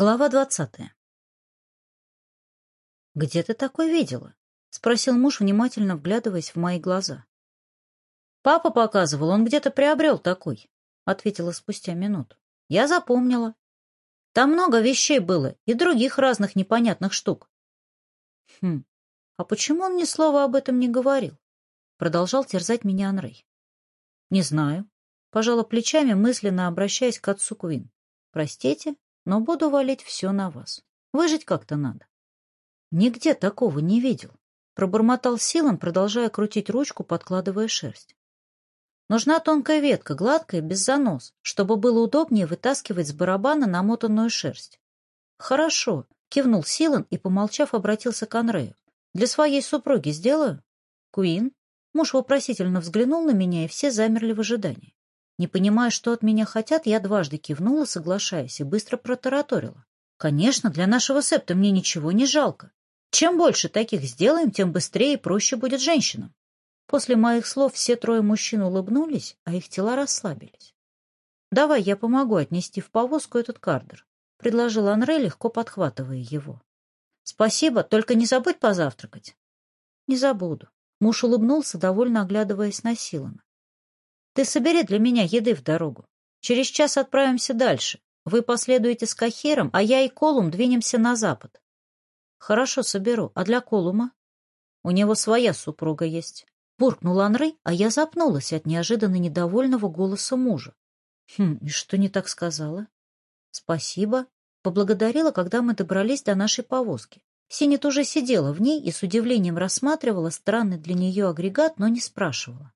Глава двадцатая. «Где ты такое видела?» — спросил муж, внимательно вглядываясь в мои глаза. «Папа показывал, он где-то приобрел такой», — ответила спустя минуту. «Я запомнила. Там много вещей было и других разных непонятных штук». «Хм, а почему он ни слова об этом не говорил?» — продолжал терзать меня Анрей. «Не знаю», — пожала плечами, мысленно обращаясь к отцу Квин. «Простите, но буду валить все на вас. Выжить как-то надо. Нигде такого не видел. Пробормотал Силан, продолжая крутить ручку, подкладывая шерсть. Нужна тонкая ветка, гладкая, без занос, чтобы было удобнее вытаскивать с барабана намотанную шерсть. Хорошо, кивнул Силан и, помолчав, обратился к Анрею. Для своей супруги сделаю? Куин? Муж вопросительно взглянул на меня, и все замерли в ожидании. Не понимая, что от меня хотят, я дважды кивнула, соглашаясь, и быстро протараторила. Конечно, для нашего септа мне ничего не жалко. Чем больше таких сделаем, тем быстрее и проще будет женщинам. После моих слов все трое мужчин улыбнулись, а их тела расслабились. «Давай я помогу отнести в повозку этот кардер», — предложил Анре, легко подхватывая его. «Спасибо, только не забудь позавтракать». «Не забуду». Муж улыбнулся, довольно оглядываясь на Силана. Ты собери для меня еды в дорогу. Через час отправимся дальше. Вы последуете с Кахиром, а я и Колум двинемся на запад. Хорошо, соберу. А для Колума? У него своя супруга есть. Буркнул Анры, а я запнулась от неожиданно недовольного голоса мужа. Хм, и что не так сказала? Спасибо. Поблагодарила, когда мы добрались до нашей повозки. Синет уже сидела в ней и с удивлением рассматривала странный для нее агрегат, но не спрашивала.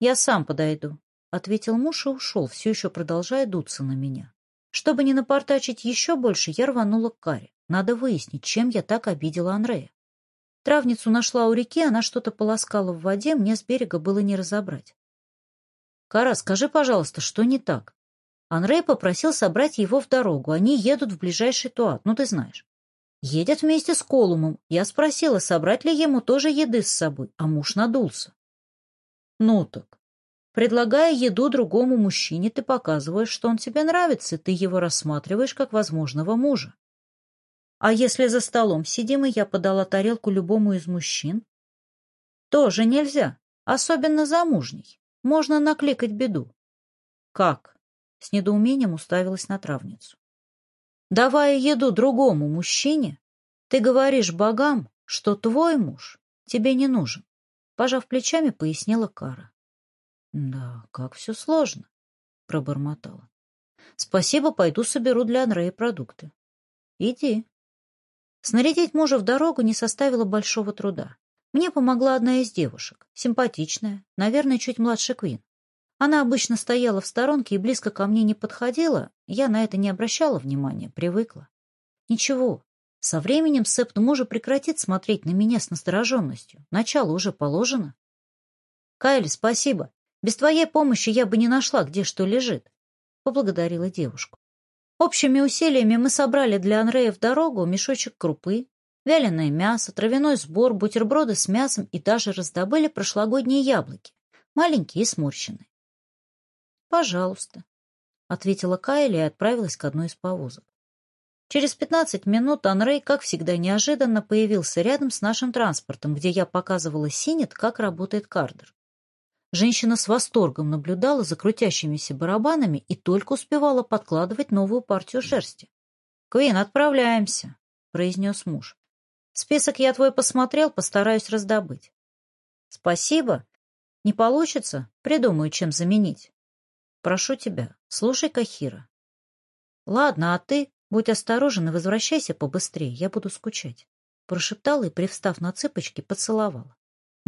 «Я сам подойду», — ответил муж и ушел, все еще продолжая дуться на меня. Чтобы не напортачить еще больше, я рванула к Каре. Надо выяснить, чем я так обидела Андрея. Травницу нашла у реки, она что-то полоскала в воде, мне с берега было не разобрать. «Кара, скажи, пожалуйста, что не так?» Анрей попросил собрать его в дорогу. Они едут в ближайший туат, ну ты знаешь. Едет вместе с Колумом. Я спросила, собрать ли ему тоже еды с собой, а муж надулся. Ну так, Предлагая еду другому мужчине, ты показываешь, что он тебе нравится, и ты его рассматриваешь как возможного мужа. А если за столом сидим, и я подала тарелку любому из мужчин? Тоже нельзя, особенно замужней. Можно накликать беду. Как? С недоумением уставилась на травницу. Давая еду другому мужчине, ты говоришь богам, что твой муж тебе не нужен, пожав плечами, пояснила Кара. Да, как все сложно, пробормотала. Спасибо, пойду соберу для Анрея продукты. Иди. Снарядить мужа в дорогу не составило большого труда. Мне помогла одна из девушек, симпатичная, наверное, чуть младше Квин. Она обычно стояла в сторонке и близко ко мне не подходила, я на это не обращала внимания, привыкла. Ничего, со временем септ мужа прекратит смотреть на меня с настороженностью, начало уже положено. Кайли, спасибо. Без твоей помощи я бы не нашла, где что лежит», — поблагодарила девушку. Общими усилиями мы собрали для Анрея в дорогу мешочек крупы, вяленое мясо, травяной сбор, бутерброды с мясом и даже раздобыли прошлогодние яблоки, маленькие и сморщенные. «Пожалуйста», — ответила Кайли и отправилась к одной из повозок. Через пятнадцать минут Анрей, как всегда неожиданно, появился рядом с нашим транспортом, где я показывала Синет, как работает кардер. Женщина с восторгом наблюдала за крутящимися барабанами и только успевала подкладывать новую партию шерсти. «Квин, отправляемся», — произнес муж. «Список я твой посмотрел, постараюсь раздобыть». «Спасибо. Не получится, придумаю, чем заменить. Прошу тебя, слушай Кахира». «Ладно, а ты будь осторожен и возвращайся побыстрее, я буду скучать», — прошептала и, привстав на цыпочки, поцеловала.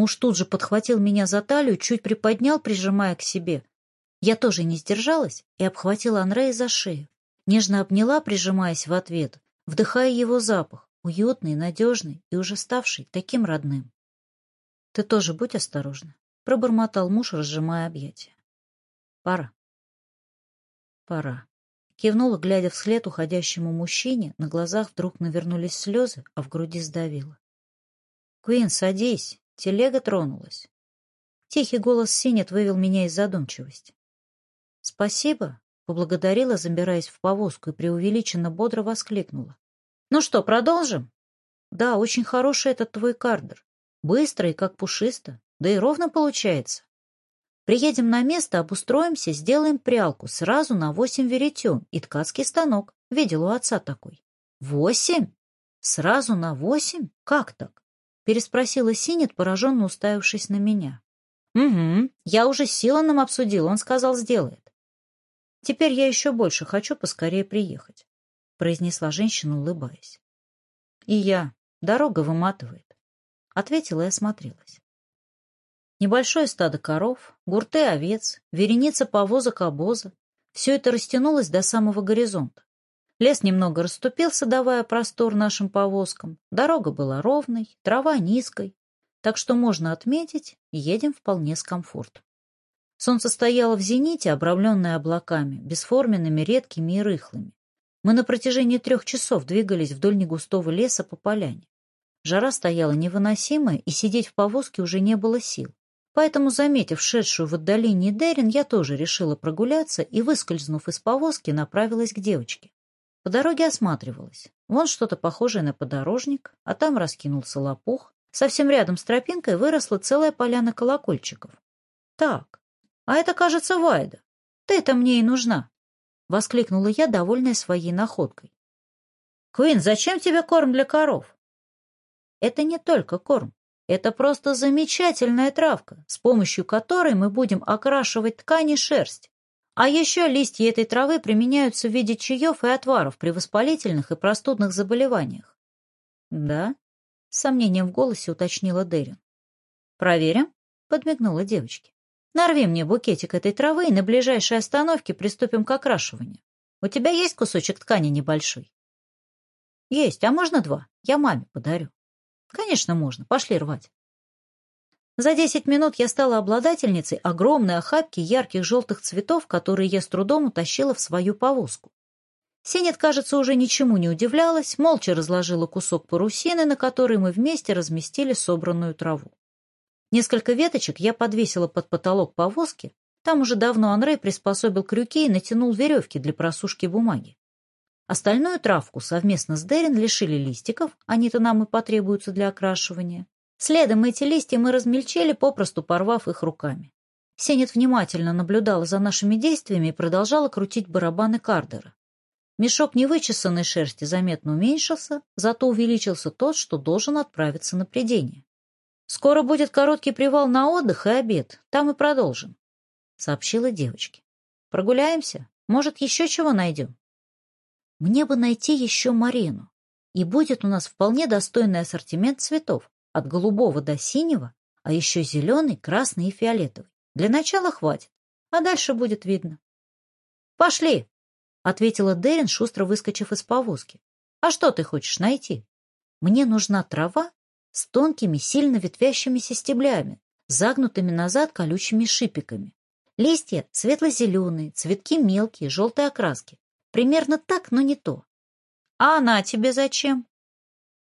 Муж тут же подхватил меня за талию, чуть приподнял, прижимая к себе. Я тоже не сдержалась и обхватила Анрея за шею. Нежно обняла, прижимаясь в ответ, вдыхая его запах, уютный, надежный и уже ставший таким родным. — Ты тоже будь осторожна, — пробормотал муж, разжимая объятия. — Пора. — Пора. Кивнула, глядя вслед уходящему мужчине, на глазах вдруг навернулись слезы, а в груди сдавило. — Куин, садись, Телега тронулась. Тихий голос Синет вывел меня из задумчивости. «Спасибо», — поблагодарила, забираясь в повозку и преувеличенно бодро воскликнула. «Ну что, продолжим?» «Да, очень хороший этот твой кардер. Быстро и как пушисто. Да и ровно получается. Приедем на место, обустроимся, сделаем прялку сразу на восемь веретен и ткацкий станок. Видел у отца такой. Восемь? Сразу на восемь? Как так? переспросила Синет, пораженно уставившись на меня. «Угу, я уже с Силаном обсудил, он сказал, сделает. Теперь я еще больше хочу поскорее приехать», — произнесла женщина, улыбаясь. «И я. Дорога выматывает», — ответила и осмотрелась. Небольшое стадо коров, гурты овец, вереница повозок обоза — все это растянулось до самого горизонта. Лес немного расступился, давая простор нашим повозкам. Дорога была ровной, трава низкой, так что можно отметить, едем вполне с комфортом. Солнце стояло в зените, обрамленное облаками, бесформенными, редкими и рыхлыми. Мы на протяжении трех часов двигались вдоль негустого леса по поляне. Жара стояла невыносимая, и сидеть в повозке уже не было сил. Поэтому, заметив шедшую в отдалении Дерин, я тоже решила прогуляться и, выскользнув из повозки, направилась к девочке. По дороге осматривалась. Вон что-то похожее на подорожник, а там раскинулся лопух. Совсем рядом с тропинкой выросла целая поляна колокольчиков. «Так, а это, кажется, Вайда. Ты-то мне и нужна!» — воскликнула я, довольная своей находкой. Квин, зачем тебе корм для коров?» «Это не только корм. Это просто замечательная травка, с помощью которой мы будем окрашивать ткани шерсть. А еще листья этой травы применяются в виде чаев и отваров при воспалительных и простудных заболеваниях. Да? С сомнением в голосе уточнила Дерин. Проверим? Подмигнула девочке. Нарви мне букетик этой травы и на ближайшей остановке приступим к окрашиванию. У тебя есть кусочек ткани небольшой? Есть, а можно два? Я маме подарю. Конечно, можно. Пошли рвать. За десять минут я стала обладательницей огромной охапки ярких желтых цветов, которые я с трудом утащила в свою повозку. Сенет, кажется, уже ничему не удивлялась, молча разложила кусок парусины, на который мы вместе разместили собранную траву. Несколько веточек я подвесила под потолок повозки, там уже давно Анрей приспособил крюки и натянул веревки для просушки бумаги. Остальную травку совместно с Дерин лишили листиков, они-то нам и потребуются для окрашивания. Следом эти листья мы размельчили, попросту порвав их руками. Сенет внимательно наблюдала за нашими действиями и продолжала крутить барабаны кардера. Мешок невычесанной шерсти заметно уменьшился, зато увеличился тот, что должен отправиться на придение. «Скоро будет короткий привал на отдых и обед, там и продолжим», — сообщила девочке. «Прогуляемся? Может, еще чего найдем?» «Мне бы найти еще Марину, и будет у нас вполне достойный ассортимент цветов, от голубого до синего, а еще зеленый, красный и фиолетовый. Для начала хватит, а дальше будет видно. «Пошли!» — ответила Дерин, шустро выскочив из повозки. «А что ты хочешь найти?» «Мне нужна трава с тонкими, сильно ветвящимися стеблями, загнутыми назад колючими шипиками. Листья светло-зеленые, цветки мелкие, желтой окраски. Примерно так, но не то. А она тебе зачем?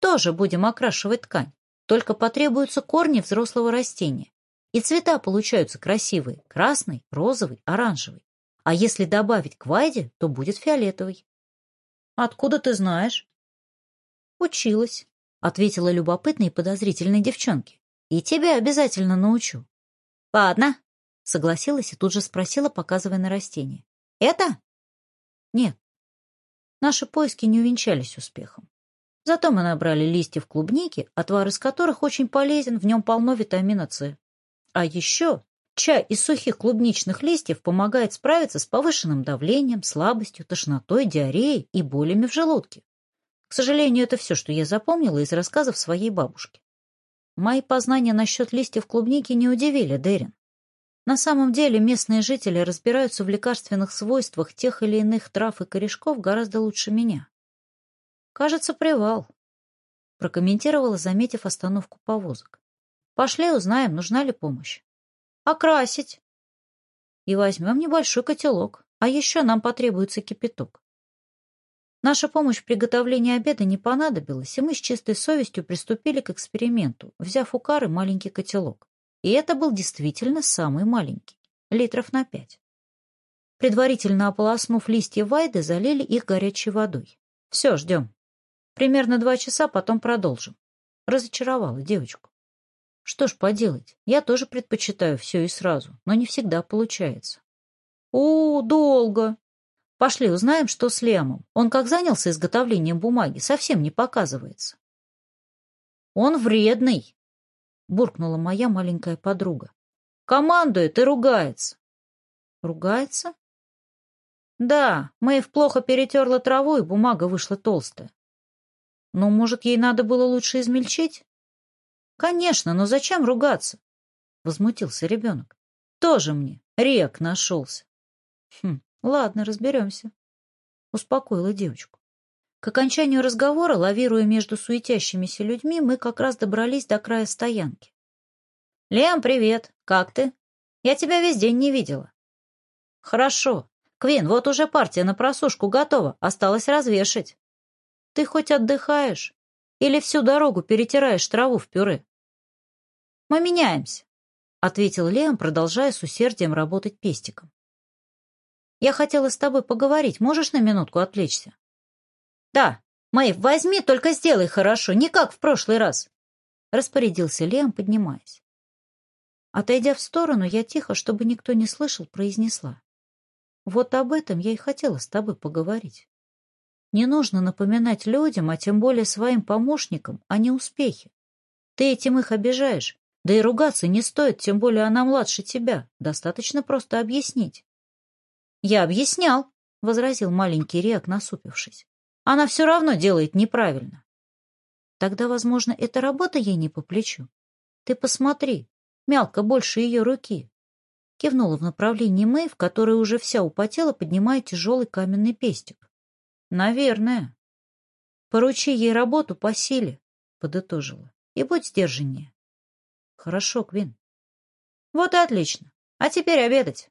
Тоже будем окрашивать ткань. Только потребуются корни взрослого растения. И цвета получаются красивые – красный, розовый, оранжевый. А если добавить к вайде, то будет фиолетовый. «Откуда ты знаешь?» «Училась», — ответила любопытной и подозрительной девчонке. «И тебя обязательно научу». «Ладно», — согласилась и тут же спросила, показывая на растение. «Это?» «Нет». Наши поиски не увенчались успехом. Зато мы набрали листьев клубники, отвар из которых очень полезен, в нем полно витамина С. А еще чай из сухих клубничных листьев помогает справиться с повышенным давлением, слабостью, тошнотой, диареей и болями в желудке. К сожалению, это все, что я запомнила из рассказов своей бабушки. Мои познания насчет листьев клубники не удивили Дерин. На самом деле местные жители разбираются в лекарственных свойствах тех или иных трав и корешков гораздо лучше меня. «Кажется, привал», — прокомментировала, заметив остановку повозок. «Пошли узнаем, нужна ли помощь». «Окрасить!» «И возьмем небольшой котелок, а еще нам потребуется кипяток». Наша помощь в приготовлении обеда не понадобилась, и мы с чистой совестью приступили к эксперименту, взяв у Кары маленький котелок. И это был действительно самый маленький, литров на пять. Предварительно ополоснув листья вайды, залили их горячей водой. Все, ждем. Примерно два часа потом продолжим. Разочаровала девочку. Что ж поделать, я тоже предпочитаю все и сразу, но не всегда получается. О, долго! Пошли узнаем, что с Лемом. Он как занялся изготовлением бумаги, совсем не показывается. Он вредный, буркнула моя маленькая подруга. Командует и ругается. Ругается? Да, Мэйв плохо перетерла траву, и бумага вышла толстая. Ну, может, ей надо было лучше измельчить? Конечно, но зачем ругаться? Возмутился ребенок. Тоже мне рек нашелся. Хм, ладно, разберемся. Успокоила девочку. К окончанию разговора, лавируя между суетящимися людьми, мы как раз добрались до края стоянки. «Лем, привет! Как ты? Я тебя весь день не видела». «Хорошо. Квин, вот уже партия на просушку готова. Осталось развешать». Ты хоть отдыхаешь? Или всю дорогу перетираешь траву в пюре?» «Мы меняемся», — ответил Леон, продолжая с усердием работать пестиком. «Я хотела с тобой поговорить. Можешь на минутку отвлечься?» «Да, Мэйв, возьми, только сделай хорошо, не как в прошлый раз», — распорядился Леон, поднимаясь. Отойдя в сторону, я тихо, чтобы никто не слышал, произнесла. «Вот об этом я и хотела с тобой поговорить». Не нужно напоминать людям, а тем более своим помощникам, о неуспехе. Ты этим их обижаешь. Да и ругаться не стоит, тем более она младше тебя. Достаточно просто объяснить. «Я объяснял», — возразил маленький Рек, насупившись. «Она все равно делает неправильно». «Тогда, возможно, эта работа ей не по плечу. Ты посмотри, мялка больше ее руки». Кивнула в направлении Мэй, в которой уже вся употела, поднимая тяжелый каменный пестик. Наверное. Поручи ей работу по силе, подытожила. И будь сдержаннее. Хорошо, Квин. Вот и отлично. А теперь обедать.